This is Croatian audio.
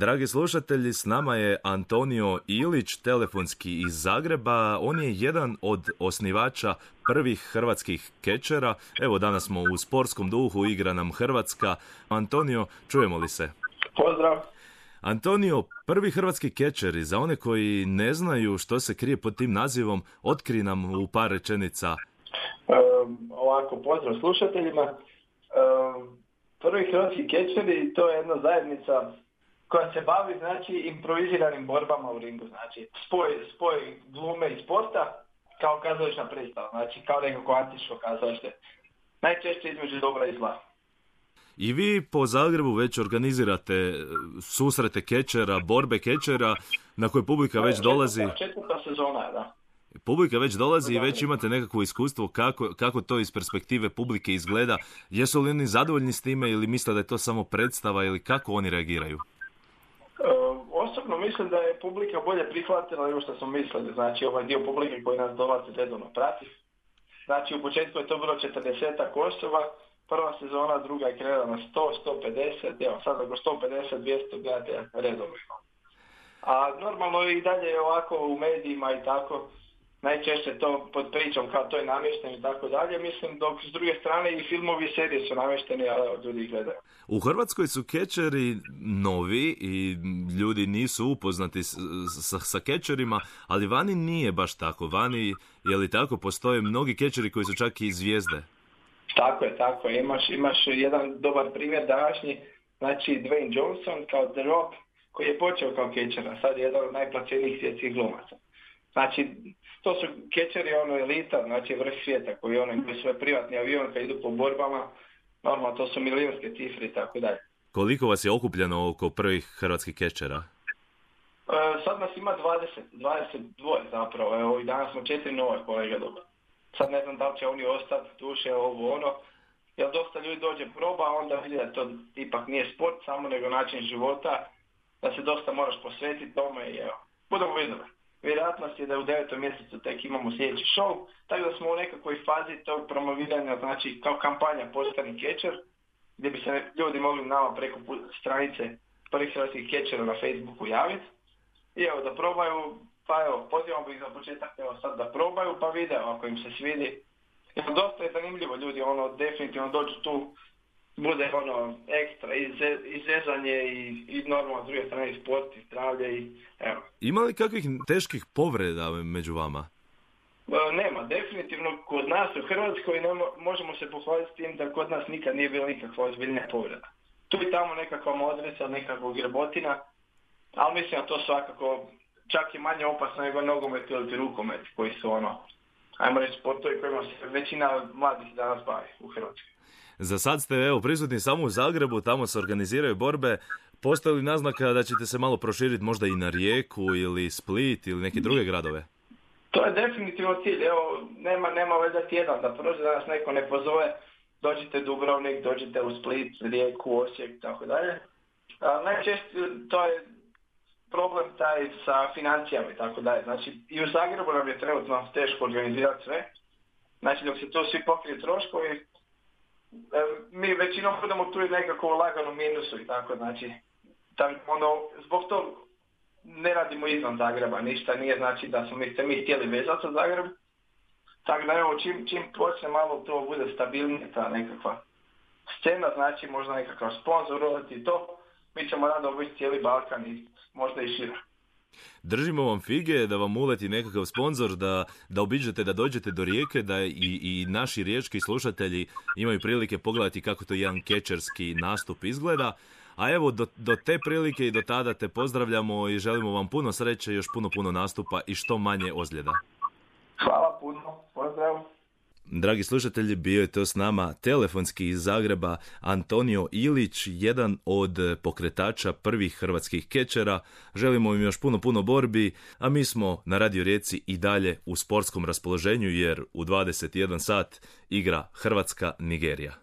Dragi slušatelji, s nama je Antonio Ilić, telefonski iz Zagreba. On je jedan od osnivača prvih hrvatskih kečera. Evo, danas smo u sportskom duhu, igra nam Hrvatska. Antonio, čujemo li se? Pozdrav. Antonio, prvi hrvatski kečeri, za one koji ne znaju što se krije pod tim nazivom, otkri nam u par rečenica. ovako, pozdrav slušateljima. prvi hrvatski kečeri, to je jedna zajednica koja se bavi znači improviziranim borbama u ringu, znači spoj, spoj glume i sporta kao kazališna predstava, znači kao nekako antičko kazalište. Najčešće između dobra i zla. I vi po Zagrebu već organizirate e, susrete kečera, borbe kečera, na koje publika već dolazi. Četvrta sezona, da. Publika već dolazi i već imate nekakvo iskustvo kako, kako to iz perspektive publike izgleda. Jesu li oni zadovoljni s time ili misle da je to samo predstava ili kako oni reagiraju? Mislim da je publika bolje prihvatila nego što smo mislili. Znači ovaj dio publike koji nas dolazi redovno prati. Znači u početku je to bilo 40 osoba, prva sezona, druga je krenula na 100, 150, evo sad ako 150, 200 gledate redovno. A normalno i dalje je ovako u medijima i tako, najčešće to pod pričom kao to je namješteno i tako dalje, mislim dok s druge strane i filmovi i serije su namješteni, ali ljudi ih gledaju. U Hrvatskoj su kečeri novi i ljudi nisu upoznati sa, sa kečerima, ali vani nije baš tako. Vani, je li tako, postoje mnogi kečeri koji su čak i zvijezde? Tako je, tako je. Imaš, imaš jedan dobar primjer današnji, znači Dwayne Johnson kao The Rock, koji je počeo kao kečer, a sad je jedan od najplaćenijih svjetskih glumaca. Znači, to su kečeri, ono elita, znači vrh svijeta, koji ono imaju svoje privatni avion kad idu po borbama, normalno to su milijunske cifre i tako dalje. Koliko vas je okupljeno oko prvih hrvatskih kečera? E, sad nas ima 20, 22 zapravo, evo i danas smo četiri nove kolega dobro. Sad ne znam da li će oni ostati, duše, ovo ono, jer dosta ljudi dođe proba, onda vidi da to ipak nije sport samo nego način života, da se dosta moraš posvetiti tome i evo, budemo vidjeli. Vjerojatnost je da u devetom mjesecu tek imamo sljedeći show, tako da smo u nekakvoj fazi tog promoviranja, znači kao kampanja Postani Catcher, gdje bi se ljudi mogli nama preko stranice prvih hrvatskih catchera na Facebooku javiti. I evo da probaju, pa evo, pozivamo ih za početak evo sad da probaju, pa video ako im se svidi. Jer dosta je zanimljivo ljudi, ono, definitivno dođu tu bude ono ekstra izrezanje i, i normalno s druge strane i sport i zdravlje i evo. Ima li kakvih teških povreda među vama? E, nema, definitivno kod nas u Hrvatskoj možemo se pohvaliti s tim da kod nas nikad nije bilo nikakva ozbiljna povreda. Tu i tamo nekakva modrica, nekakvog grebotina, ali mislim da to svakako čak i manje opasno nego nogomet ili rukomet koji su ono, ajmo reći sportovi kojima se većina mladih danas bavi u Hrvatskoj. Za sad ste evo prisutni samo u Zagrebu, tamo se organiziraju borbe. Postoji li naznaka da ćete se malo proširiti možda i na Rijeku ili Split ili neke druge gradove? To je definitivno cilj. Evo, nema, nema valjda tjedan da prođe da nas neko ne pozove. Dođite Dubrovnik, dođite u Split, Rijeku, Osijek, tako dalje. Najčešće to je problem taj sa financijama i tako dalje. Znači i u Zagrebu nam je trenutno teško organizirati sve. Znači dok se to svi pokrije troškovi, mi većinom budemo tu i nekako u laganom minusu i tako, znači, tam, ono, zbog toga ne radimo izvan Zagreba, ništa nije znači da smo mi, se mi htjeli vezati za Zagreb, tako da evo, čim, čim počne malo to bude stabilnije ta nekakva scena, znači možda nekakav sponsor i to, mi ćemo rado biti cijeli Balkan i možda i šira. Držimo vam fige da vam uleti nekakav sponsor, da, da obiđete, da dođete do rijeke, da i, i naši riječki slušatelji imaju prilike pogledati kako to jedan kečerski nastup izgleda. A evo, do, do te prilike i do tada te pozdravljamo i želimo vam puno sreće, još puno, puno nastupa i što manje ozljeda. Hvala. Dragi slušatelji, bio je to s nama telefonski iz Zagreba Antonio Ilić, jedan od pokretača prvih hrvatskih kečera. Želimo im još puno, puno borbi, a mi smo na Radio Rijeci i dalje u sportskom raspoloženju jer u 21 sat igra Hrvatska Nigerija.